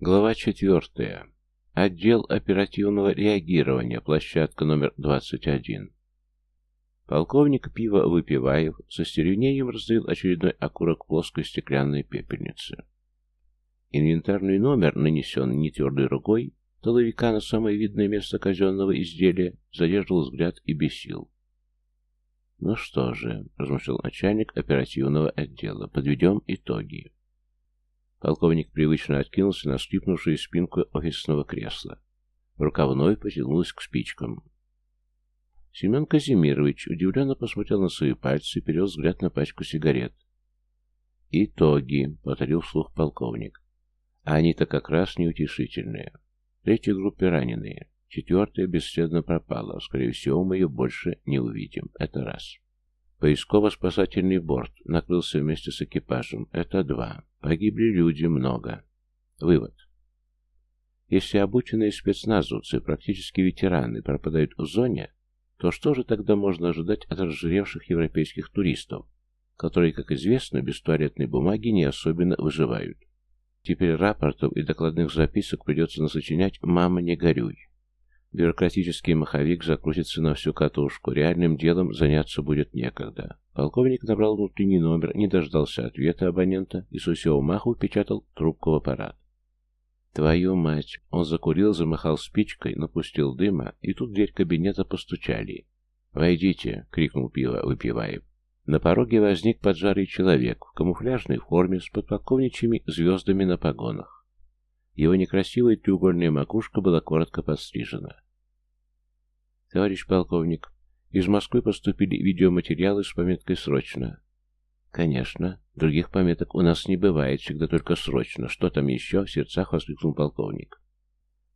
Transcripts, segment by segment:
Глава четвертая. Отдел оперативного реагирования, площадка номер 21. Полковник пива Выпиваев со стервенением раздавил очередной окурок плоской стеклянной пепельницы. Инвентарный номер, нанесенный не твердой рукой, толовика на самое видное место казенного изделия, задерживал взгляд и бесил. «Ну что же», — размышлял начальник оперативного отдела, — «подведем итоги». Полковник привычно откинулся на скрипнувшую спинку офисного кресла. Рука вновь потянулась к спичкам. Семен Казимирович удивленно посмотрел на свои пальцы и перевел взгляд на пачку сигарет. «Итоги», — повторил вслух полковник. «А они-то как раз неутешительные. Третьей группе раненые. Четвертая бесследно пропала. Скорее всего, мы ее больше не увидим. Это раз. Поисково-спасательный борт накрылся вместе с экипажем. Это два. Погибли люди много. Вывод. Если обученные спецназовцы, практически ветераны, пропадают в зоне, то что же тогда можно ожидать от разжиревших европейских туристов, которые, как известно, без туалетной бумаги не особенно выживают? Теперь рапортов и докладных записок придется насочинять «мама, не горюй». Бюрократический маховик закрутится на всю катушку, реальным делом заняться будет некогда. Полковник набрал внутренний номер, не дождался ответа абонента и с усего маху печатал трубку в аппарат. Твою мать! Он закурил, замахал спичкой, напустил дыма, и тут дверь кабинета постучали. «Войдите!» — крикнул пиво, выпивая. На пороге возник поджарый человек в камуфляжной форме с подполковничьими звездами на погонах. Его некрасивая треугольная макушка была коротко подстрижена. «Товарищ полковник, из Москвы поступили видеоматериалы с пометкой «Срочно». «Конечно. Других пометок у нас не бывает, всегда только срочно. Что там еще?» — в сердцах воскликнул полковник.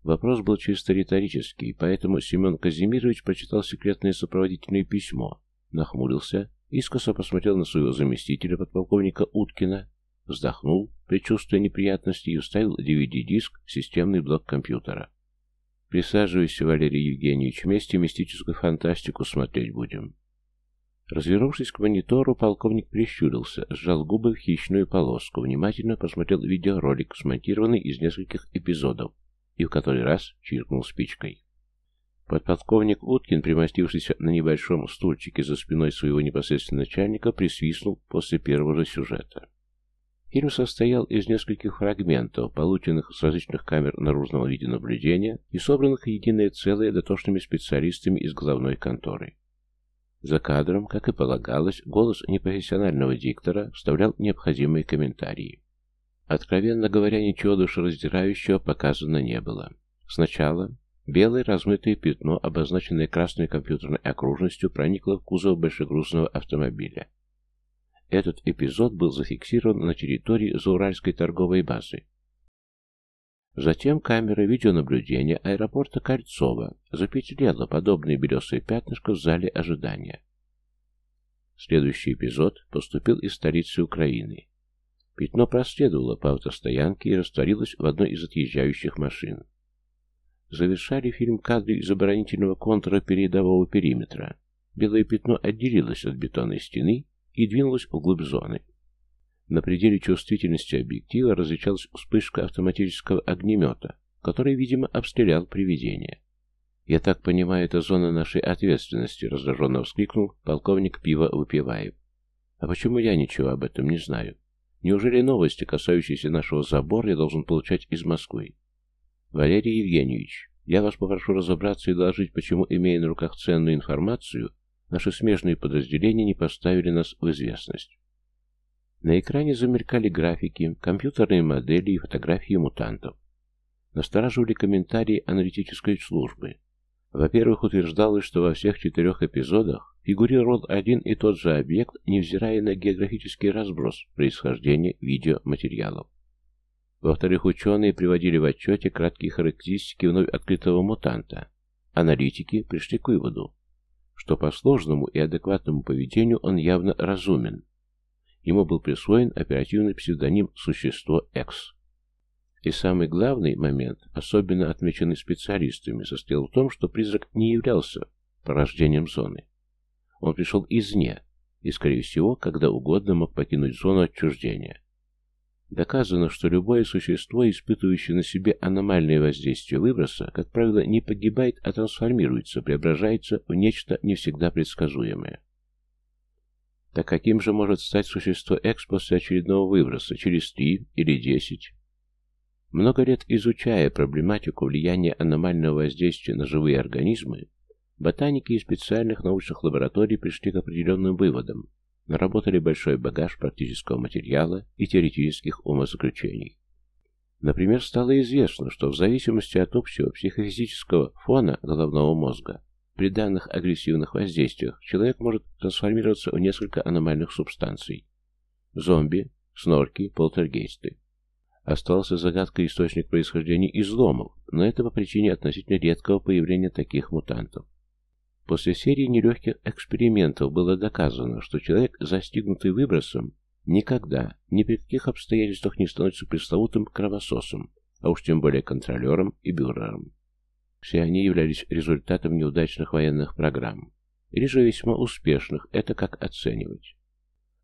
Вопрос был чисто риторический, поэтому Семен Казимирович прочитал секретное сопроводительное письмо, нахмурился, искоса посмотрел на своего заместителя, подполковника Уткина, вздохнул, предчувствуя неприятности, и вставил DVD-диск в системный блок компьютера. «Присаживайся, Валерий Евгеньевич, вместе мистическую фантастику смотреть будем». Развернувшись к монитору, полковник прищурился, сжал губы в хищную полоску, внимательно посмотрел видеоролик, смонтированный из нескольких эпизодов, и в который раз чиркнул спичкой. Подполковник Уткин, примостившийся на небольшом стульчике за спиной своего непосредственного начальника, присвистнул после первого же сюжета. Фильм состоял из нескольких фрагментов, полученных с различных камер наружного видеонаблюдения и собранных в единое целое дотошными специалистами из головной конторы. За кадром, как и полагалось, голос непрофессионального диктора вставлял необходимые комментарии. Откровенно говоря, ничего душераздирающего показано не было. Сначала белое размытое пятно, обозначенное красной компьютерной окружностью, проникло в кузов большегрузного автомобиля. Этот эпизод был зафиксирован на территории Зауральской торговой базы. Затем камера видеонаблюдения аэропорта Кольцова запечатлела подобные белесые пятнышко в зале ожидания. Следующий эпизод поступил из столицы Украины. Пятно проследовало по автостоянке и растворилось в одной из отъезжающих машин. Завершали фильм кадры из оборонительного контура передового периметра. Белое пятно отделилось от бетонной стены и двинулось вглубь зоны. На пределе чувствительности объектива различалась вспышка автоматического огнемета, который, видимо, обстрелял привидение. «Я так понимаю, это зона нашей ответственности», — раздраженно вскрикнул полковник пива Выпиваев. «А почему я ничего об этом не знаю? Неужели новости, касающиеся нашего забора, я должен получать из Москвы? Валерий Евгеньевич, я вас попрошу разобраться и доложить, почему, имея на руках ценную информацию, наши смежные подразделения не поставили нас в известность». На экране замелькали графики, компьютерные модели и фотографии мутантов. Настораживали комментарии аналитической службы. Во-первых, утверждалось, что во всех четырех эпизодах фигурировал один и тот же объект, невзирая на географический разброс происхождения видеоматериалов. Во-вторых, ученые приводили в отчете краткие характеристики вновь открытого мутанта. Аналитики пришли к выводу, что по сложному и адекватному поведению он явно разумен, Ему был присвоен оперативный псевдоним «Существо X». И самый главный момент, особенно отмеченный специалистами, состоял в том, что призрак не являлся порождением зоны. Он пришел извне и, скорее всего, когда угодно мог покинуть зону отчуждения. Доказано, что любое существо, испытывающее на себе аномальное воздействие выброса, как правило, не погибает, а трансформируется, преображается в нечто не всегда предсказуемое. Так каким же может стать существо X после очередного выброса, через три или десять? Много лет изучая проблематику влияния аномального воздействия на живые организмы, ботаники из специальных научных лабораторий пришли к определенным выводам, наработали большой багаж практического материала и теоретических умозаключений. Например, стало известно, что в зависимости от общего психофизического фона головного мозга при данных агрессивных воздействиях человек может трансформироваться в несколько аномальных субстанций. Зомби, снорки, полтергейсты. Остался загадкой источник происхождения изломов, но это по причине относительно редкого появления таких мутантов. После серии нелегких экспериментов было доказано, что человек, застигнутый выбросом, никогда, ни при каких обстоятельствах не становится пресловутым кровососом, а уж тем более контролером и бюрером. Все они являлись результатом неудачных военных программ, или же весьма успешных, это как оценивать.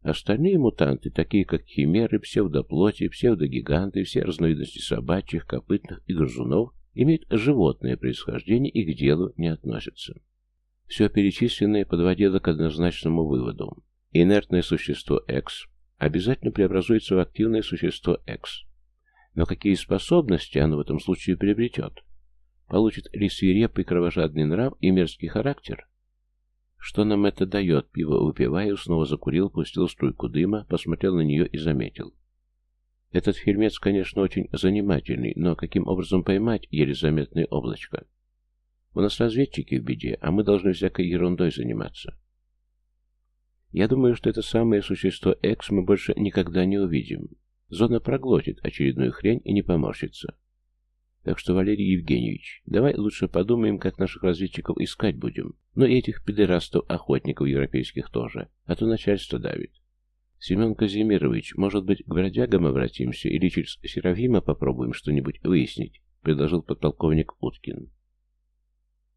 Остальные мутанты, такие как химеры, псевдоплоти, псевдогиганты, все разновидности собачьих, копытных и грызунов, имеют животное происхождение и к делу не относятся. Все перечисленное подводило к однозначному выводу. Инертное существо X обязательно преобразуется в активное существо X. Но какие способности оно в этом случае приобретет? Получит ли свирепый кровожадный нрав и мерзкий характер? Что нам это дает? Пиво выпивая, снова закурил, пустил струйку дыма, посмотрел на нее и заметил. Этот фильмец, конечно, очень занимательный, но каким образом поймать еле заметное облачко? У нас разведчики в беде, а мы должны всякой ерундой заниматься. Я думаю, что это самое существо Экс мы больше никогда не увидим. Зона проглотит очередную хрень и не поморщится. Так что, Валерий Евгеньевич, давай лучше подумаем, как наших разведчиков искать будем. Но и этих педерастов-охотников европейских тоже, а то начальство давит. Семен Казимирович, может быть, к бродягам обратимся или через Серафима попробуем что-нибудь выяснить, предложил подполковник Уткин.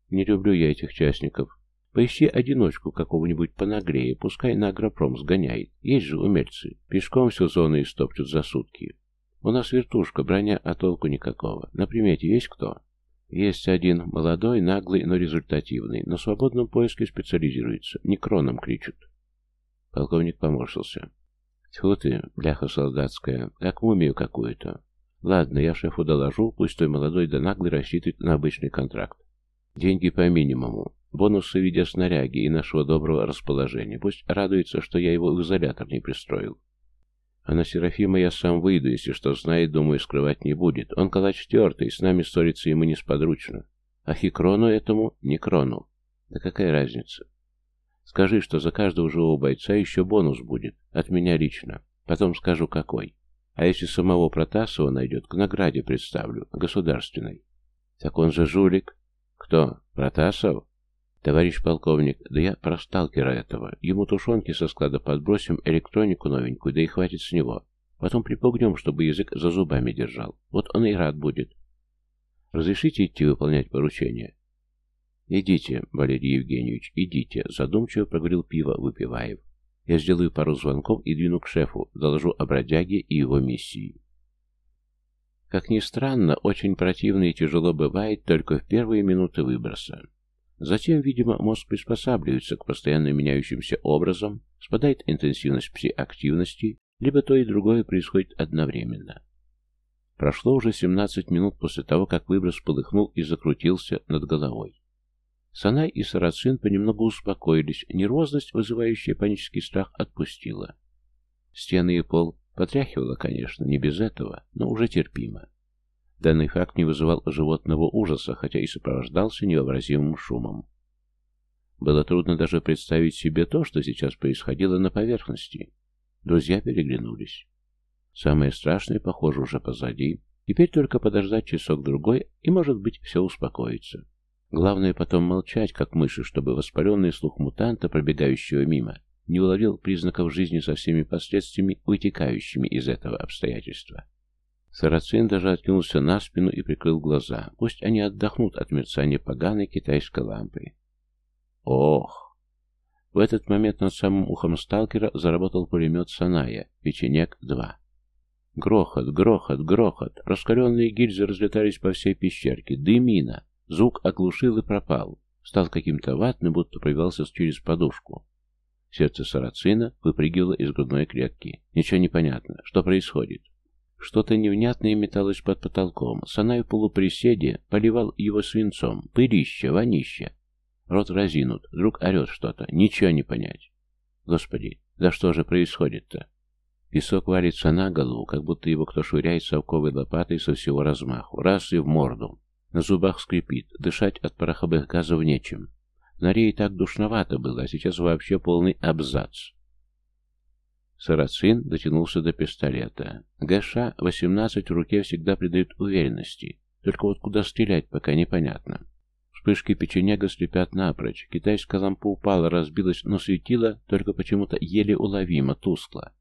Не люблю я этих частников. Поищи одиночку какого-нибудь понаглее, пускай на агропром сгоняет. Есть же умельцы. Пешком всю зону истопчут за сутки. У нас вертушка, броня, а толку никакого. На примете есть кто? Есть один, молодой, наглый, но результативный. На свободном поиске специализируется. Некроном кричат. Полковник поморщился. Тьфу ты, бляха солдатская, как мумию какую-то. Ладно, я шефу доложу, пусть той молодой да наглый рассчитывает на обычный контракт. Деньги по минимуму. Бонусы в виде снаряги и нашего доброго расположения. Пусть радуется, что я его в изолятор не пристроил. А на Серафима я сам выйду, если что знает, думаю, скрывать не будет. Он калач тертый, с нами ссориться ему несподручно. А Хикрону этому не крону. Да какая разница? Скажи, что за каждого живого бойца еще бонус будет. От меня лично. Потом скажу, какой. А если самого Протасова найдет, к награде представлю, государственной. Так он же жулик. «Кто? Протасов?» «Товарищ полковник, да я про сталкера этого. Ему тушенки со склада подбросим, электронику новенькую, да и хватит с него. Потом припугнем, чтобы язык за зубами держал. Вот он и рад будет. Разрешите идти выполнять поручение?» «Идите, Валерий Евгеньевич, идите», — задумчиво проговорил пиво Выпиваев. «Я сделаю пару звонков и двину к шефу, доложу о бродяге и его миссии». Как ни странно, очень противно и тяжело бывает только в первые минуты выброса. Затем, видимо, мозг приспосабливается к постоянно меняющимся образам, спадает интенсивность пси-активности, либо то и другое происходит одновременно. Прошло уже 17 минут после того, как выброс полыхнул и закрутился над головой. Санай и Сарацин понемногу успокоились, нервозность, вызывающая панический страх, отпустила. Стены и пол Потряхивало, конечно, не без этого, но уже терпимо. Данный факт не вызывал животного ужаса, хотя и сопровождался невообразимым шумом. Было трудно даже представить себе то, что сейчас происходило на поверхности. Друзья переглянулись. Самое страшное, похоже, уже позади. Теперь только подождать часок-другой, и, может быть, все успокоится. Главное потом молчать, как мыши, чтобы воспаленный слух мутанта, пробегающего мимо, не уловил признаков жизни со всеми последствиями, вытекающими из этого обстоятельства. Сарацин даже откинулся на спину и прикрыл глаза. Пусть они отдохнут от мерцания поганой китайской лампы. Ох! В этот момент над самым ухом сталкера заработал пулемет Саная, печенек-2. Грохот, грохот, грохот. Раскаленные гильзы разлетались по всей пещерке. Дымина. Звук оглушил и пропал. Стал каким-то ватным, будто пробивался через подушку. Сердце сарацина выпрыгивало из грудной клетки. Ничего не понятно. Что происходит? Что-то невнятное металось под потолком. Санай в полуприседе поливал его свинцом. Пылище, вонище. Рот разинут. Вдруг орет что-то. Ничего не понять. Господи, да что же происходит-то? Песок валится на голову, как будто его кто швыряет совковой лопатой со всего размаху. Раз и в морду. На зубах скрипит. Дышать от пороховых газов нечем. Норе и так душновато было, а сейчас вообще полный абзац. Сарацин дотянулся до пистолета. ГШ-18 в руке всегда придает уверенности. Только вот куда стрелять, пока непонятно. Вспышки печенега слепят напрочь. Китайская лампа упала, разбилась, но светила только почему-то еле уловимо, тускло.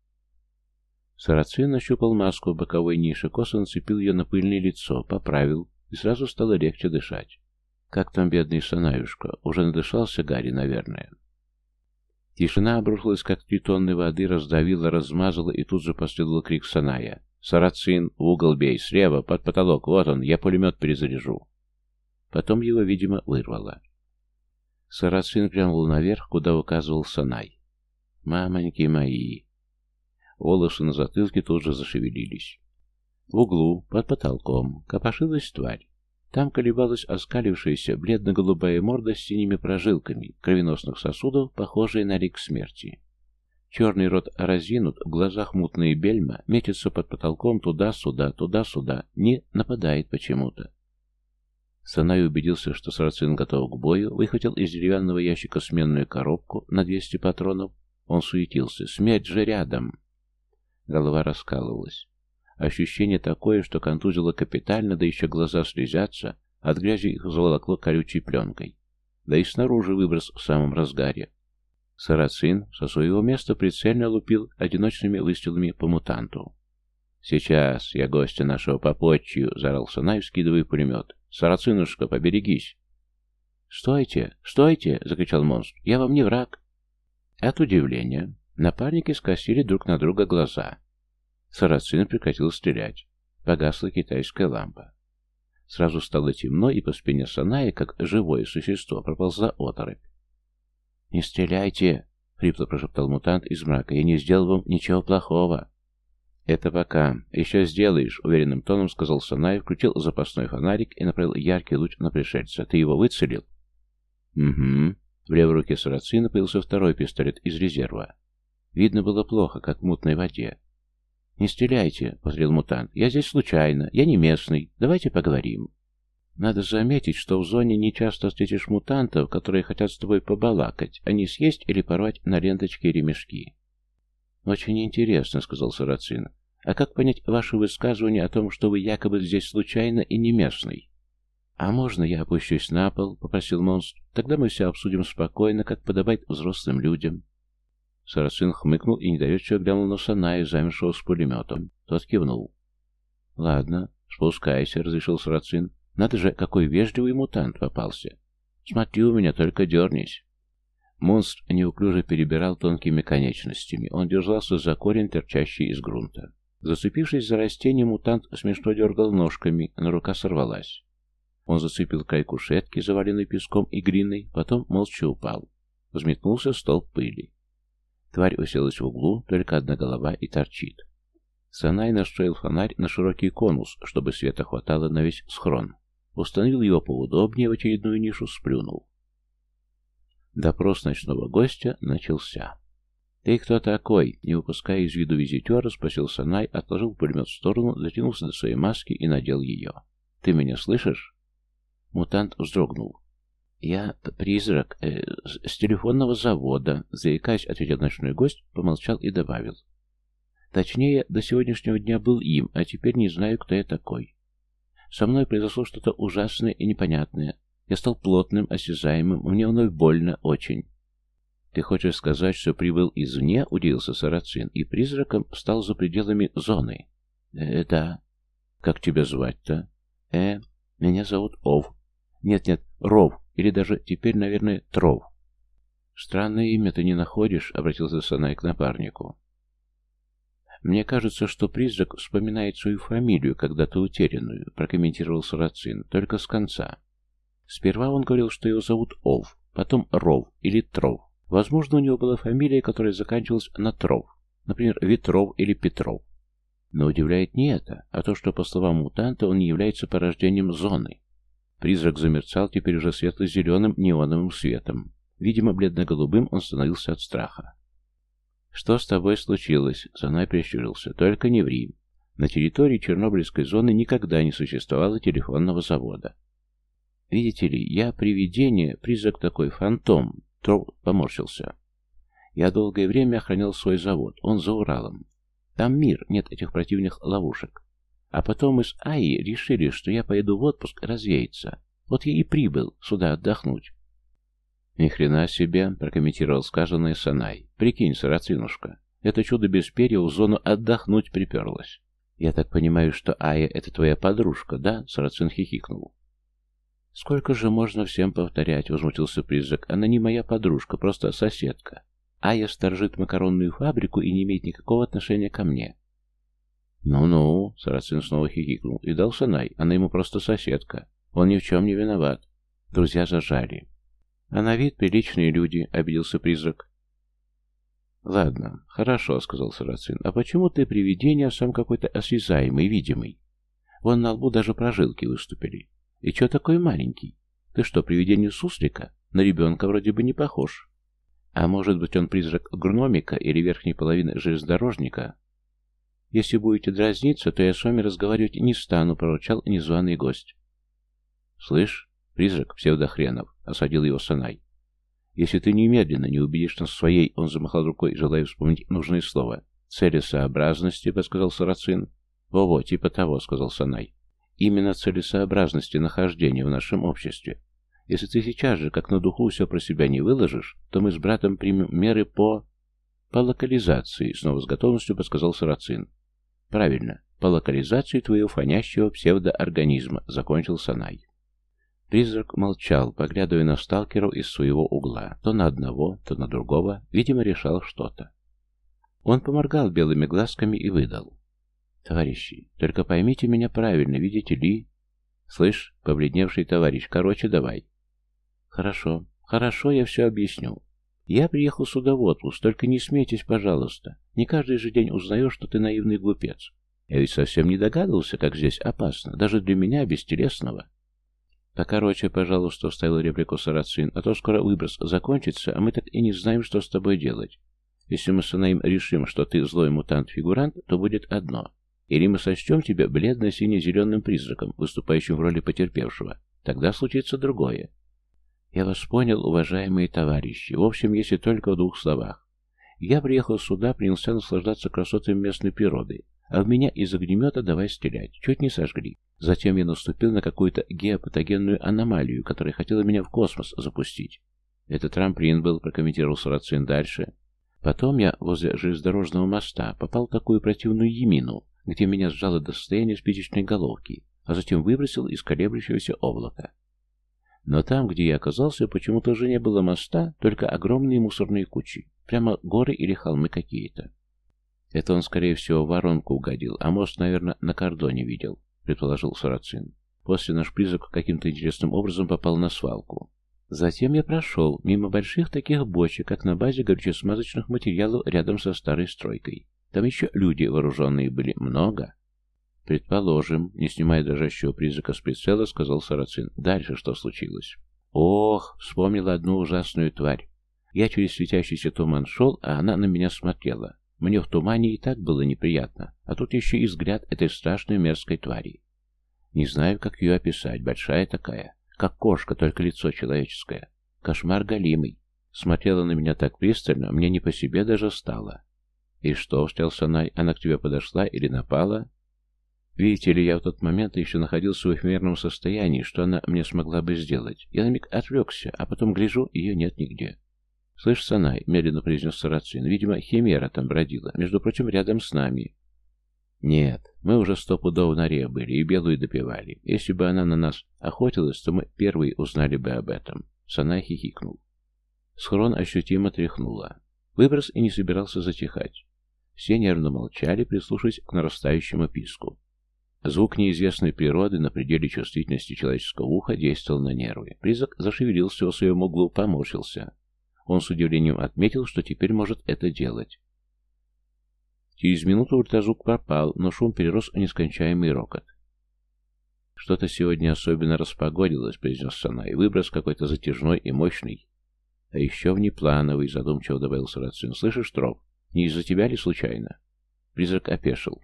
Сарацин нащупал маску в боковой нише, косо нацепил ее на пыльное лицо, поправил, и сразу стало легче дышать. Как там бедный Санаюшка? Уже надышался Гарри, наверное. Тишина обрушилась, как три тонны воды, раздавила, размазала, и тут же последовал крик Саная. «Сарацин, в угол бей, слева, под потолок, вот он, я пулемет перезаряжу». Потом его, видимо, вырвало. Сарацин глянул наверх, куда указывал Санай. «Мамоньки мои!» Волосы на затылке тут же зашевелились. В углу, под потолком, копошилась тварь. Там колебалась оскалившаяся бледно-голубая морда с синими прожилками, кровеносных сосудов, похожая на рик смерти. Черный рот разинут, в глазах мутные бельма, метится под потолком туда-сюда, туда-сюда, не нападает почему-то. Санай убедился, что Сарацин готов к бою, выхватил из деревянного ящика сменную коробку на 200 патронов. Он суетился. «Смерть же рядом!» Голова раскалывалась. Ощущение такое, что контузило капитально, да еще глаза слезятся, от грязи их заволокло колючей пленкой. Да и снаружи выброс в самом разгаре. Сарацин со своего места прицельно лупил одиночными выстрелами по мутанту. «Сейчас я гостя нашего попотчью!» — заорал Санай, скидывая пулемет. «Сарацинушка, поберегись!» «Стойте! Стойте!» — закричал монстр. «Я вам не враг!» От удивления напарники скосили друг на друга глаза. Сарацин прекратил стрелять. Погасла китайская лампа. Сразу стало темно, и по спине Саная, как живое существо, проползла оторопь. «Не стреляйте!» — хрипло прошептал мутант из мрака. «Я не сделал вам ничего плохого!» «Это пока. Еще сделаешь», — уверенным тоном сказал Санай, включил запасной фонарик и направил яркий луч на пришельца. «Ты его выцелил?» «Угу». В левой руке Сарацина появился второй пистолет из резерва. Видно было плохо, как в мутной воде. «Не стреляйте», — повторил мутант. «Я здесь случайно. Я не местный. Давайте поговорим». Надо заметить, что в зоне не часто встретишь мутантов, которые хотят с тобой побалакать, а не съесть или порвать на ленточке ремешки. «Очень интересно», — сказал Сарацин. «А как понять ваше высказывание о том, что вы якобы здесь случайно и не местный?» «А можно я опущусь на пол?» — попросил монстр. «Тогда мы все обсудим спокойно, как подобает взрослым людям». Сарацин хмыкнул и недоверчиво глянул на Саная, замершего с пулеметом. Тот кивнул. «Ладно, спускайся», — разрешил Сарацин. «Надо же, какой вежливый мутант попался. Смотри у меня, только дернись». Монстр неуклюже перебирал тонкими конечностями. Он держался за корень, торчащий из грунта. Зацепившись за растение, мутант смешно дергал ножками, но рука сорвалась. Он зацепил край кушетки, заваленной песком и глиной, потом молча упал. Взметнулся столб пыли. Тварь уселась в углу, только одна голова и торчит. Санай настроил фонарь на широкий конус, чтобы света хватало на весь схрон. Установил его поудобнее в очередную нишу, сплюнул. Допрос ночного гостя начался. «Ты кто такой?» Не выпуская из виду визитера, спросил Санай, отложил пулемет в сторону, дотянулся до своей маски и надел ее. «Ты меня слышишь?» Мутант вздрогнул. «Я призрак э, с телефонного завода», — заикаясь, ответил ночной гость, помолчал и добавил. «Точнее, до сегодняшнего дня был им, а теперь не знаю, кто я такой. Со мной произошло что-то ужасное и непонятное. Я стал плотным, осязаемым, мне вновь больно очень». «Ты хочешь сказать, что прибыл извне?» — удивился Сарацин, и призраком стал за пределами зоны. «Э, да». «Как тебя звать-то?» «Э, меня зовут Ов». «Нет-нет, Ров, или даже теперь, наверное, Тров. «Странное имя ты не находишь?» — обратился Санай к напарнику. Мне кажется, что призрак вспоминает свою фамилию, когда-то утерянную, прокомментировал Сарацин, только с конца. Сперва он говорил, что его зовут Ов, потом Ров или Тров. Возможно, у него была фамилия, которая заканчивалась на Тров, например, Ветров или Петров. Но удивляет не это, а то, что, по словам мутанта, он не является порождением зоны. Призрак замерцал теперь уже светло-зеленым неоновым светом. Видимо, бледно-голубым он становился от страха. «Что с тобой случилось?» — Занай прищурился. «Только не ври. На территории Чернобыльской зоны никогда не существовало телефонного завода. Видите ли, я привидение, призрак такой, фантом». Троу поморщился. «Я долгое время охранял свой завод. Он за Уралом. Там мир, нет этих противных ловушек. А потом мы с Аи решили, что я поеду в отпуск развеяться. Вот я и прибыл сюда отдохнуть. Ни хрена себе, прокомментировал сказанное Санай. Прикинь, сарацинушка, это чудо без перья в зону отдохнуть приперлось. Я так понимаю, что Ая это твоя подружка, да? Сарацин хихикнул. Сколько же можно всем повторять, возмутился призрак. Она не моя подружка, просто соседка. Ая сторожит макаронную фабрику и не имеет никакого отношения ко мне. «Ну-ну», — Сарацин снова хихикнул, и дал Санай, она ему просто соседка. Он ни в чем не виноват. Друзья зажали. «А на вид приличные люди», — обиделся призрак. «Ладно, хорошо», — сказал Сарацин. «А почему ты привидение, а сам какой-то осязаемый, видимый? Вон на лбу даже прожилки выступили. И чё такой маленький? Ты что, привидение суслика? На ребенка вроде бы не похож. А может быть он призрак гномика или верхней половины железнодорожника?» «Если будете дразниться, то я с вами разговаривать не стану», — прорычал незваный гость. «Слышь, призрак псевдохренов», — осадил его Санай. «Если ты немедленно не убедишь нас своей...» — он замахал рукой, желая вспомнить нужное слово. «Целесообразности», — подсказал Сарацин. «Во-во, типа того», — сказал Санай. «Именно целесообразности нахождения в нашем обществе. Если ты сейчас же, как на духу, все про себя не выложишь, то мы с братом примем меры по...» «По локализации», — снова с готовностью подсказал Сарацин. «Правильно, по локализации твоего фонящего псевдоорганизма», — закончил Санай. Призрак молчал, поглядывая на сталкеров из своего угла, то на одного, то на другого, видимо, решал что-то. Он поморгал белыми глазками и выдал. «Товарищи, только поймите меня правильно, видите ли...» «Слышь, побледневший товарищ, короче, давай». «Хорошо, хорошо, я все объясню. Я приехал сюда в отпуск, только не смейтесь, пожалуйста. Не каждый же день узнаешь, что ты наивный глупец. Я ведь совсем не догадывался, как здесь опасно, даже для меня, бестелесного. «Покороче, пожалуйста», — вставил реплику Сарацин, «а то скоро выброс закончится, а мы так и не знаем, что с тобой делать. Если мы с Анаим решим, что ты злой мутант-фигурант, то будет одно. Или мы сочтем тебя бледно-сине-зеленым призраком, выступающим в роли потерпевшего. Тогда случится другое. Я вас понял, уважаемые товарищи. В общем, если только в двух словах. Я приехал сюда, принялся наслаждаться красотами местной природы, а в меня из огнемета давай стрелять. Чуть не сожгли. Затем я наступил на какую-то геопатогенную аномалию, которая хотела меня в космос запустить. Это трамплин был, прокомментировал Сарацин дальше. Потом я возле железнодорожного моста попал в такую противную емину, где меня сжало до состояния спичечной головки, а затем выбросил из колеблющегося облака. Но там, где я оказался, почему-то уже не было моста, только огромные мусорные кучи. Прямо горы или холмы какие-то. Это он, скорее всего, в воронку угодил, а мост, наверное, на кордоне видел предположил Сарацин. После наш призрак каким-то интересным образом попал на свалку. Затем я прошел мимо больших таких бочек, как на базе горючесмазочных материалов рядом со старой стройкой. Там еще люди вооруженные были много. Предположим, не снимая дрожащего призрака с прицела, сказал Сарацин. Дальше что случилось? Ох, вспомнила одну ужасную тварь. Я через светящийся туман шел, а она на меня смотрела. Мне в тумане и так было неприятно, а тут еще и взгляд этой страшной мерзкой твари. Не знаю, как ее описать, большая такая, как кошка, только лицо человеческое. Кошмар галимый. Смотрела на меня так пристально, мне не по себе даже стало. «И что?» — встрял Санай. «Она к тебе подошла или напала?» Видите ли, я в тот момент еще находился в эфемерном состоянии, что она мне смогла бы сделать. Я на миг отвлекся, а потом гляжу, ее нет нигде. «Слышь, Санай», — медленно произнес Сарацин, — «видимо, химера там бродила, между прочим, рядом с нами». «Нет, мы уже сто пудов в норе были и белую допивали. Если бы она на нас охотилась, то мы первые узнали бы об этом». Санай хихикнул. Схрон ощутимо тряхнуло. Выброс и не собирался затихать. Все нервно молчали, прислушиваясь к нарастающему писку. Звук неизвестной природы на пределе чувствительности человеческого уха действовал на нервы. Призрак зашевелился в своем углу, поморщился. Он с удивлением отметил, что теперь может это делать. Через минуту ультразвук пропал, но шум перерос в нескончаемый рокот. «Что-то сегодня особенно распогодилось», — произнес Санай. «Выброс какой-то затяжной и мощный. А еще внеплановый», — задумчиво добавил Сарацин. «Слышишь, Троп, не из-за тебя ли случайно?» Призрак опешил.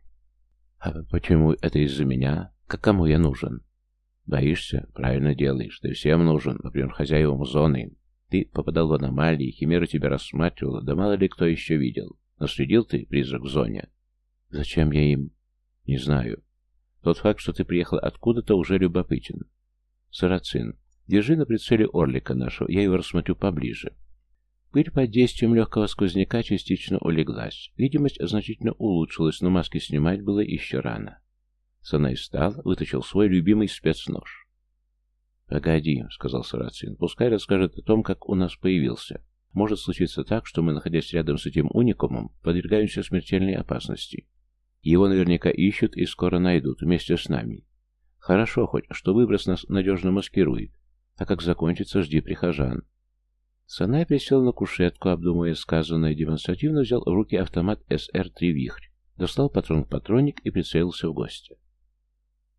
«А почему это из-за меня? Как кому я нужен?» «Боишься? Правильно делаешь. Ты всем нужен, например, хозяевам зоны. Ты попадал в аномалии, Химера тебя рассматривала, да мало ли кто еще видел. Наследил ты, призрак в зоне?» «Зачем я им?» «Не знаю. Тот факт, что ты приехал откуда-то, уже любопытен. Сарацин, держи на прицеле орлика нашего, я его рассмотрю поближе. Пыль под действием легкого сквозняка частично улеглась. Видимость значительно улучшилась, но маски снимать было еще рано. Санай встал, вытащил свой любимый спецнож. «Погоди», — сказал Сарацин, — «пускай расскажет о том, как у нас появился. Может случиться так, что мы, находясь рядом с этим уникумом, подвергаемся смертельной опасности. Его наверняка ищут и скоро найдут, вместе с нами. Хорошо хоть, что выброс нас надежно маскирует. А как закончится, жди прихожан. Санай присел на кушетку, обдумывая сказанное, демонстративно взял в руки автомат СР-3 «Вихрь», достал патрон-патроник и прицелился в гостя.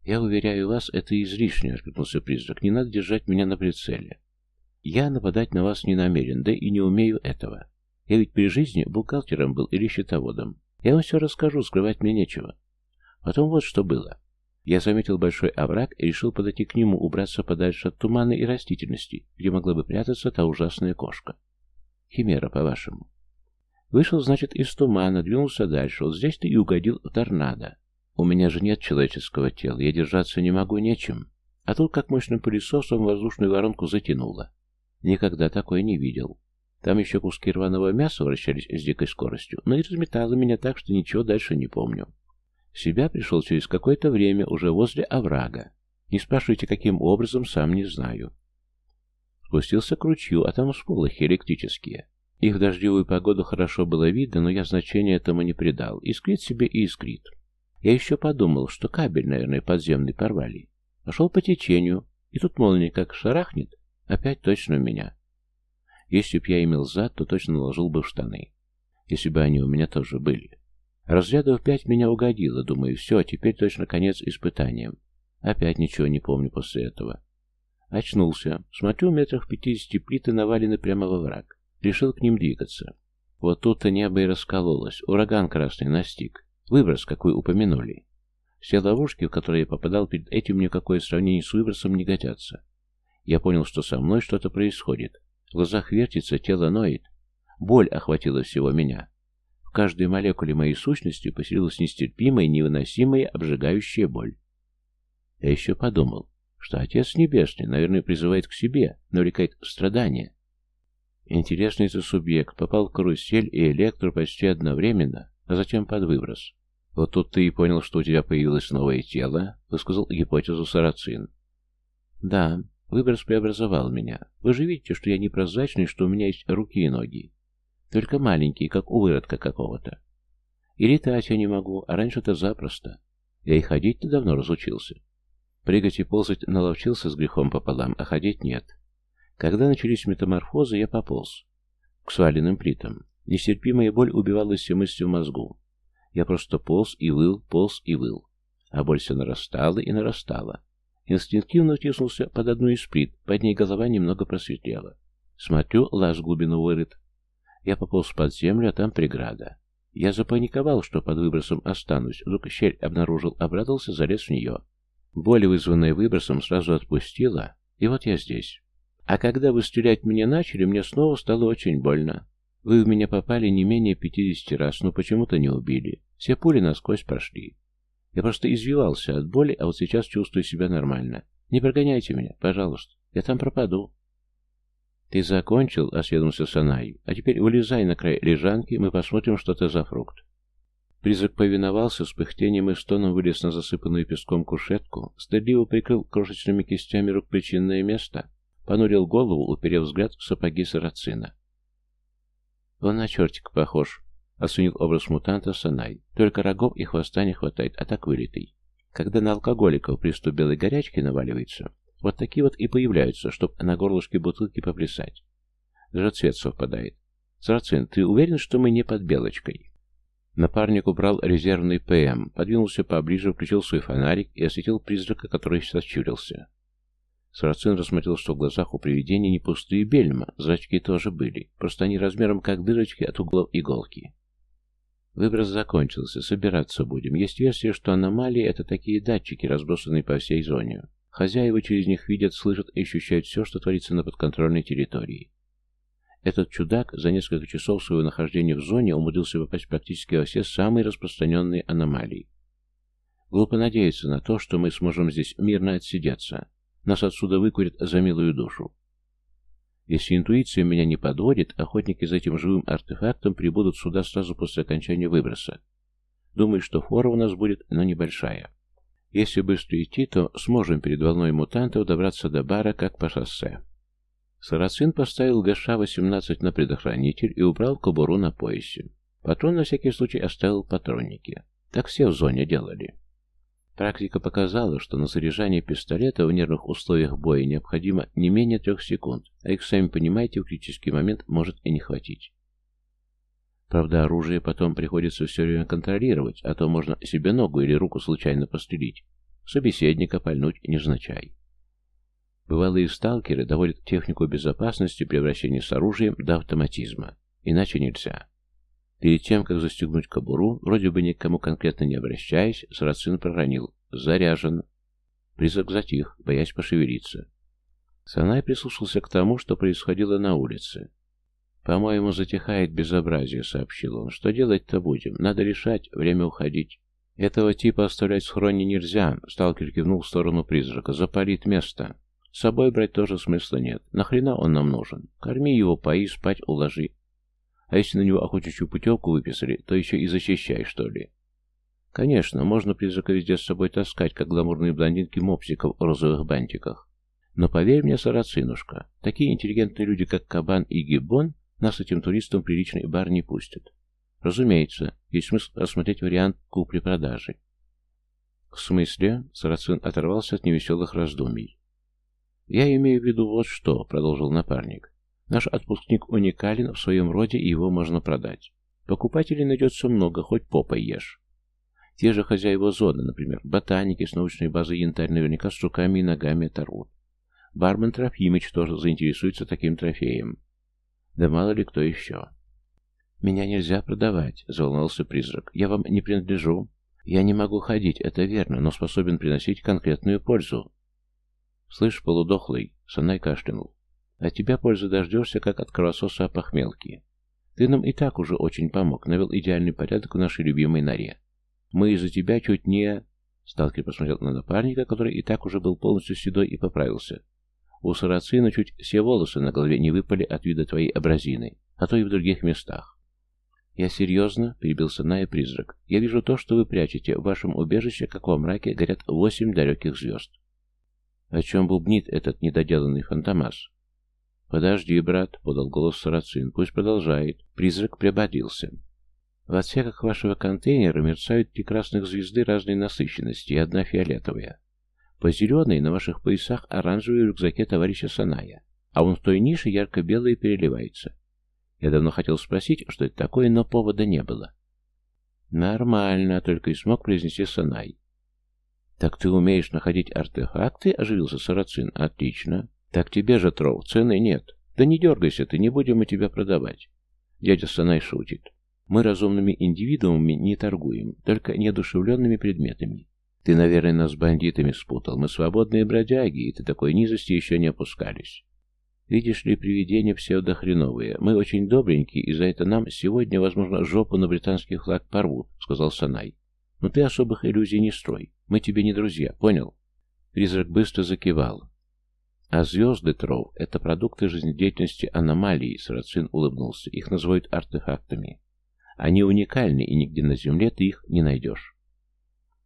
«Я уверяю вас, это излишне», — откликнулся призрак. «Не надо держать меня на прицеле. Я нападать на вас не намерен, да и не умею этого. Я ведь при жизни бухгалтером был или счетоводом. Я вам все расскажу, скрывать мне нечего. Потом вот что было. Я заметил большой овраг и решил подойти к нему, убраться подальше от тумана и растительности, где могла бы прятаться та ужасная кошка. Химера, по-вашему. Вышел, значит, из тумана, двинулся дальше. Вот здесь ты и угодил в торнадо. У меня же нет человеческого тела, я держаться не могу нечем. А тут, как мощным пылесосом, воздушную воронку затянуло. Никогда такое не видел. Там еще куски рваного мяса вращались с дикой скоростью, но и разметало меня так, что ничего дальше не помню. В себя пришел через какое-то время, уже возле оврага. Не спрашивайте, каким образом, сам не знаю. Спустился к ручью, а там всполохи электрические. Их в дождевую погоду хорошо было видно, но я значения этому не придал. Искрит себе и искрит. Я еще подумал, что кабель, наверное, подземный порвали. Пошел по течению, и тут молния как шарахнет, опять точно в меня. Если б я имел зад, то точно наложил бы в штаны. Если бы они у меня тоже были. Разрядов пять меня угодило, думаю, все, теперь точно конец испытаниям. Опять ничего не помню после этого. Очнулся. Смотрю, в пятидесяти плиты навалены прямо во враг. Решил к ним двигаться. Вот тут-то небо и раскололось. Ураган красный настиг. Выброс, какой упомянули. Все ловушки, в которые я попадал перед этим, никакое сравнение с выбросом не годятся. Я понял, что со мной что-то происходит. В глазах вертится, тело ноет. Боль охватила всего меня. Каждой молекуле моей сущности поселилась нестерпимая, невыносимая, обжигающая боль. Я еще подумал, что Отец Небесный, наверное, призывает к себе, навлекает страдания. Интересный это субъект, попал в карусель и электро почти одновременно, а затем под выброс. Вот тут ты и понял, что у тебя появилось новое тело, высказал гипотезу Сарацин. Да, Выброс преобразовал меня. Вы же видите, что я не прозрачный, что у меня есть руки и ноги. Только маленькие, как у выродка какого-то. И летать я не могу, а раньше-то запросто. Я и ходить-то давно разучился. Прыгать и ползать наловчился с грехом пополам, а ходить нет. Когда начались метаморфозы, я пополз. К сваленным плитам. Нестерпимая боль убивала все мысли в мозгу. Я просто полз и выл, полз и выл. А боль все нарастала и нарастала. Инстинктивно втиснулся под одну из плит, под ней голова немного просветлела. Смотрю, лаз глубину вырыт. Я пополз под землю, а там преграда. Я запаниковал, что под выбросом останусь. Вдруг щель обнаружил, обрадовался, залез в нее. Боль, вызванная выбросом, сразу отпустила, и вот я здесь. А когда вы стрелять мне начали, мне снова стало очень больно. Вы в меня попали не менее пятидесяти раз, но почему-то не убили. Все пули насквозь прошли. Я просто извивался от боли, а вот сейчас чувствую себя нормально. Не прогоняйте меня, пожалуйста. Я там пропаду. Ты закончил, осведомился Санай. А теперь вылезай на край лежанки, мы посмотрим, что это за фрукт. Призрак повиновался, с пыхтением и стоном вылез на засыпанную песком кушетку, стыдливо прикрыл крошечными кистями рук причинное место, понурил голову, уперев взгляд в сапоги сарацина. «Он на чертика похож», Оценил образ мутанта Санай. Только рогов и хвоста не хватает, а так вылитый. Когда на алкоголиков приступ белой горячки наваливается, вот такие вот и появляются, чтоб на горлышке бутылки поплясать. Даже цвет совпадает. Сарацин, ты уверен, что мы не под белочкой? Напарник убрал резервный ПМ, подвинулся поближе, включил свой фонарик и осветил призрака, который сочурился. Сарацин рассмотрел, что в глазах у привидения не пустые бельма, зрачки тоже были, просто они размером как дырочки от углов иголки. Выброс закончился, собираться будем. Есть версия, что аномалии — это такие датчики, разбросанные по всей зоне. Хозяева через них видят, слышат и ощущают все, что творится на подконтрольной территории. Этот чудак за несколько часов своего нахождения в зоне умудрился попасть практически во все самые распространенные аномалии. Глупо надеяться на то, что мы сможем здесь мирно отсидеться. Нас отсюда выкурят за милую душу. Если интуиция меня не подводит, охотники за этим живым артефактом прибудут сюда сразу после окончания выброса. Думаю, что фора у нас будет, но небольшая. Если быстро идти, то сможем перед волной мутантов добраться до бара, как по шоссе. Сарацин поставил ГШ-18 на предохранитель и убрал кобуру на поясе. Патрон на всякий случай оставил патронники. Так все в зоне делали. Практика показала, что на заряжание пистолета в нервных условиях боя необходимо не менее трех секунд, а их, сами понимаете, в критический момент может и не хватить. Правда, оружие потом приходится все время контролировать, а то можно себе ногу или руку случайно пострелить, собеседника пальнуть незначай. Бывалые сталкеры доводят технику безопасности при с оружием до автоматизма. Иначе нельзя. Перед тем, как застегнуть кобуру, вроде бы никому конкретно не обращаясь, Сарацин проронил «Заряжен». Призрак затих, боясь пошевелиться. Санай прислушался к тому, что происходило на улице. «По-моему, затихает безобразие», — сообщил он. «Что делать-то будем? Надо решать, время уходить». «Этого типа оставлять в схроне нельзя», — сталкер кивнул в сторону призрака. «Запалит место». С собой брать тоже смысла нет. Нахрена он нам нужен? Корми его, пои, спать уложи. А если на него охотничью путевку выписали, то еще и защищай, что ли. Конечно, можно призрака везде с собой таскать, как гламурные блондинки мопсиков в розовых бантиках. Но поверь мне, сарацинушка, такие интеллигентные люди, как Кабан и Гиббон, нас этим туристам приличный бар не пустят. Разумеется, есть смысл рассмотреть вариант купли-продажи. В смысле? Сарацин оторвался от невеселых раздумий. «Я имею в виду вот что», — продолжил напарник. «Наш отпускник уникален в своем роде, и его можно продать. Покупателей найдется много, хоть попой ешь. Те же хозяева зоны, например, ботаники с научной базы янтарь наверняка с руками и ногами оторвут. Бармен Трофимыч тоже заинтересуется таким трофеем. Да мало ли кто еще. «Меня нельзя продавать», — заволновался призрак. «Я вам не принадлежу. Я не могу ходить, это верно, но способен приносить конкретную пользу. «Слышь, полудохлый!» — Санай кашлянул. «От тебя пользы дождешься, как от кровососа похмелки. Ты нам и так уже очень помог, навел идеальный порядок в нашей любимой норе. Мы из-за тебя чуть не...» Сталкер посмотрел на напарника, который и так уже был полностью седой и поправился. «У сарацина чуть все волосы на голове не выпали от вида твоей абразины, а то и в других местах». «Я серьезно?» — перебил Саная призрак. «Я вижу то, что вы прячете. В вашем убежище, как во мраке, горят восемь далеких звезд. О чем бубнит этот недоделанный фантомас? «Подожди, брат», — подал голос Сарацин, — «пусть продолжает». Призрак прибодрился. В отсеках вашего контейнера мерцают три красных звезды разной насыщенности и одна фиолетовая. По зеленой на ваших поясах оранжевый в рюкзаке товарища Саная, а он в той нише ярко-белый переливается. Я давно хотел спросить, что это такое, но повода не было. «Нормально», — только и смог произнести Санай. «Так ты умеешь находить артефакты?» — оживился Сарацин. «Отлично. Так тебе же, Тролл, цены нет. Да не дергайся ты, не будем мы тебя продавать». Дядя Санай шутит. «Мы разумными индивидуумами не торгуем, только неодушевленными предметами. Ты, наверное, нас с бандитами спутал. Мы свободные бродяги, и ты такой низости еще не опускались». Видишь ли, привидения псевдохреновые. Мы очень добренькие, и за это нам сегодня, возможно, жопу на британский флаг порвут, сказал Санай. Но ты особых иллюзий не строй. Мы тебе не друзья, понял?» Призрак быстро закивал. «А звезды, Троу, это продукты жизнедеятельности аномалии», — Сарацин улыбнулся. «Их называют артефактами. Они уникальны, и нигде на Земле ты их не найдешь.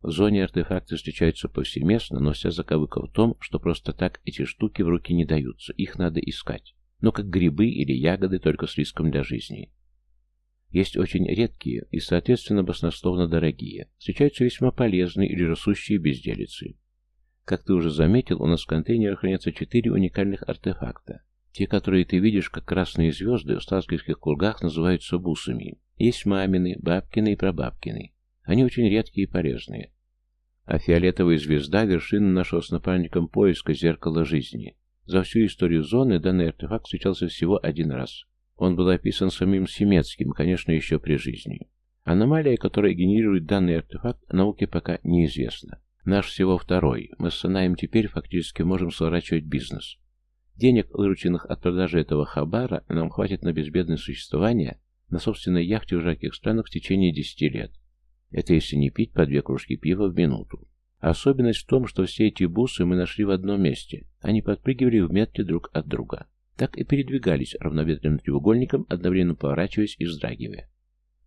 В зоне артефакты встречаются повсеместно, но вся заковыка в том, что просто так эти штуки в руки не даются, их надо искать. Но как грибы или ягоды, только с риском для жизни. Есть очень редкие и, соответственно, баснословно дорогие. Встречаются весьма полезные или растущие безделицы. Как ты уже заметил, у нас в контейнерах хранятся четыре уникальных артефакта. Те, которые ты видишь, как красные звезды, в сталкерских кругах называются бусами. Есть мамины, бабкины и прабабкины. Они очень редкие и полезные. А фиолетовая звезда – вершина нашего с напарником поиска зеркала жизни. За всю историю зоны данный артефакт встречался всего один раз. Он был описан самим Семецким, конечно, еще при жизни. Аномалия, которая генерирует данный артефакт, науке пока неизвестна. Наш всего второй. Мы с Санаем теперь фактически можем сворачивать бизнес. Денег, вырученных от продажи этого хабара, нам хватит на безбедное существование на собственной яхте в жарких странах в течение 10 лет. Это если не пить по две кружки пива в минуту. Особенность в том, что все эти бусы мы нашли в одном месте. Они подпрыгивали в метре друг от друга. Так и передвигались равноветренным треугольником, одновременно поворачиваясь и вздрагивая.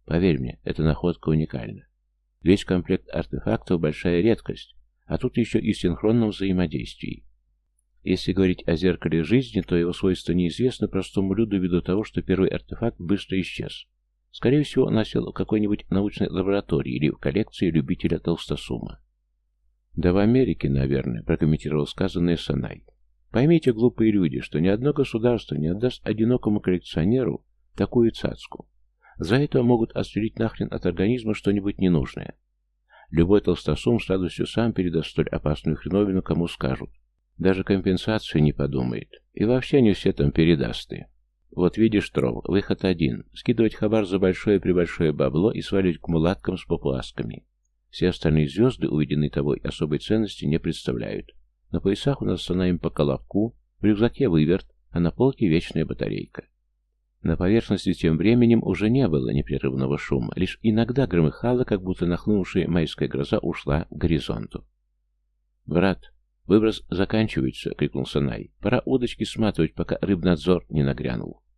Поверь мне, эта находка уникальна. Весь комплект артефактов – большая редкость, а тут еще и синхронном взаимодействии. Если говорить о зеркале жизни, то его свойства неизвестны простому люду ввиду того, что первый артефакт быстро исчез. Скорее всего, он осел в какой-нибудь научной лаборатории или в коллекции любителя толстосума. «Да в Америке, наверное», – прокомментировал сказанное Санай. «Поймите, глупые люди, что ни одно государство не отдаст одинокому коллекционеру такую цацку. За это могут отстрелить нахрен от организма что-нибудь ненужное. Любой толстосум с радостью сам передаст столь опасную хреновину, кому скажут. Даже компенсацию не подумает. И вообще не все там передасты. Вот видишь, Тров, выход один. Скидывать хабар за большое-пребольшое бабло и сваливать к мулаткам с попуасками. Все остальные звезды, увиденные тобой, особой ценности не представляют. На поясах у нас им по колобку, в рюкзаке выверт, а на полке вечная батарейка. На поверхности тем временем уже не было непрерывного шума, лишь иногда громыхало, как будто нахлынувшая майская гроза ушла к горизонту. «Брат, выброс заканчивается!» — крикнул Санай. «Пора удочки сматывать, пока рыбнадзор не нагрянул».